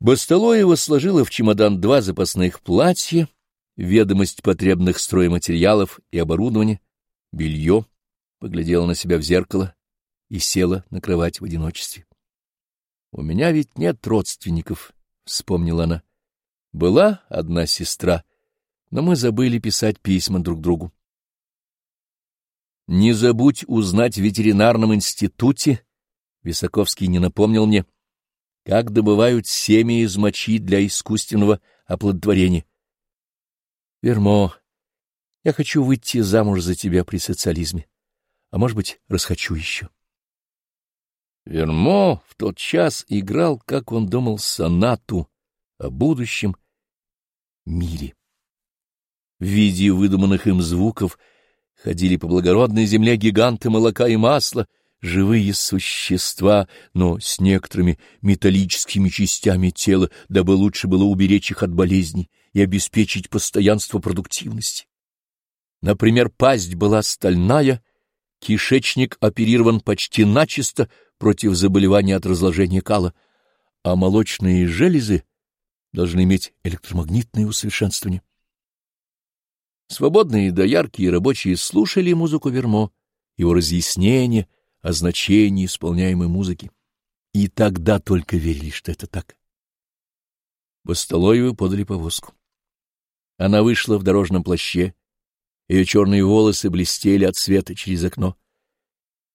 Басталоева сложила в чемодан два запасных платья, ведомость потребных стройматериалов и оборудования, белье, поглядела на себя в зеркало и села на кровать в одиночестве. — У меня ведь нет родственников, — вспомнила она. Была одна сестра, но мы забыли писать письма друг другу. Не забудь узнать в ветеринарном институте, Висаковский не напомнил мне, как добывают семя из мочи для искусственного оплодотворения. Вермо, я хочу выйти замуж за тебя при социализме, а может быть, расхочу еще. Вермо в тот час играл, как он думал, сонату о будущем мире. В виде выдуманных им звуков — Ходили по благородной земле гиганты молока и масла, живые существа, но с некоторыми металлическими частями тела, дабы лучше было уберечь их от болезней и обеспечить постоянство продуктивности. Например, пасть была стальная, кишечник оперирован почти начисто против заболевания от разложения кала, а молочные железы должны иметь электромагнитное усовершенствование. Свободные доярки и рабочие слушали музыку Вермо, его разъяснения о значении исполняемой музыки, и тогда только верили, что это так. Бастолоеву подали повозку. Она вышла в дорожном плаще, ее черные волосы блестели от света через окно.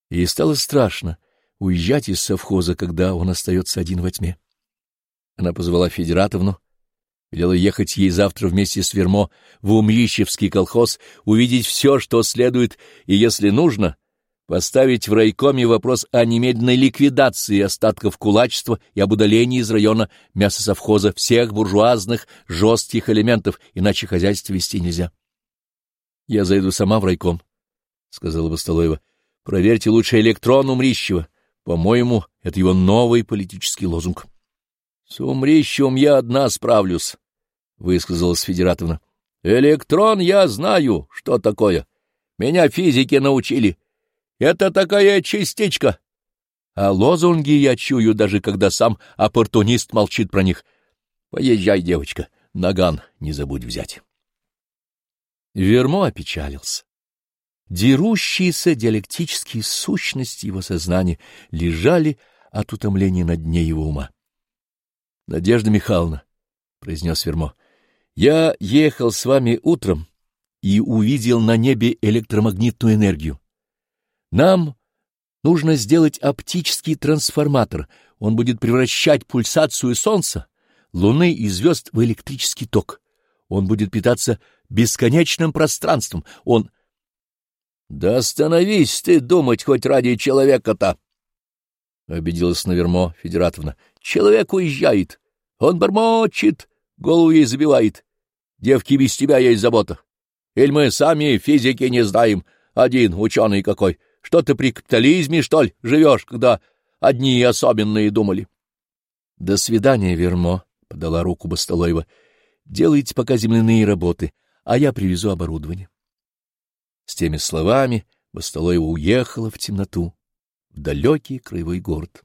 Ей стало страшно уезжать из совхоза, когда он остается один во тьме. Она позвала Федератовну, Велела ехать ей завтра вместе с Вермо в Умрищевский колхоз, увидеть все, что следует, и, если нужно, поставить в райкоме вопрос о немедленной ликвидации остатков кулачества и об удалении из района мясосовхоза всех буржуазных жестких элементов, иначе хозяйство вести нельзя. — Я зайду сама в райком, — сказала Бастолоева. — Проверьте лучше электрон Умрищева. По-моему, это его новый политический лозунг. — С Умрищевым я одна справлюсь высказалась Федератовна. — Электрон я знаю, что такое. Меня физики научили. Это такая частичка. А лозунги я чую, даже когда сам оппортунист молчит про них. Поезжай, девочка, наган не забудь взять. Вермо опечалился. Дерущиеся диалектические сущности его сознания лежали от утомления на дне его ума. — Надежда Михайловна, — произнес Вермо, я ехал с вами утром и увидел на небе электромагнитную энергию. Нам нужно сделать оптический трансформатор. Он будет превращать пульсацию Солнца, Луны и звезд в электрический ток. Он будет питаться бесконечным пространством. Он... — Да остановись ты думать хоть ради человека-то! — обиделась Навермо Федератовна. — Человек уезжает. Он бормочет, голову ей забивает. Девки, без тебя есть забота. Или мы сами физики не знаем, один ученый какой. Что ты при капитализме, что ли, живешь, когда одни особенные думали? — До свидания, Вермо, — подала руку Бастолоева. — Делайте пока земляные работы, а я привезу оборудование. С теми словами Бастолоева уехала в темноту, в далекий краевой город.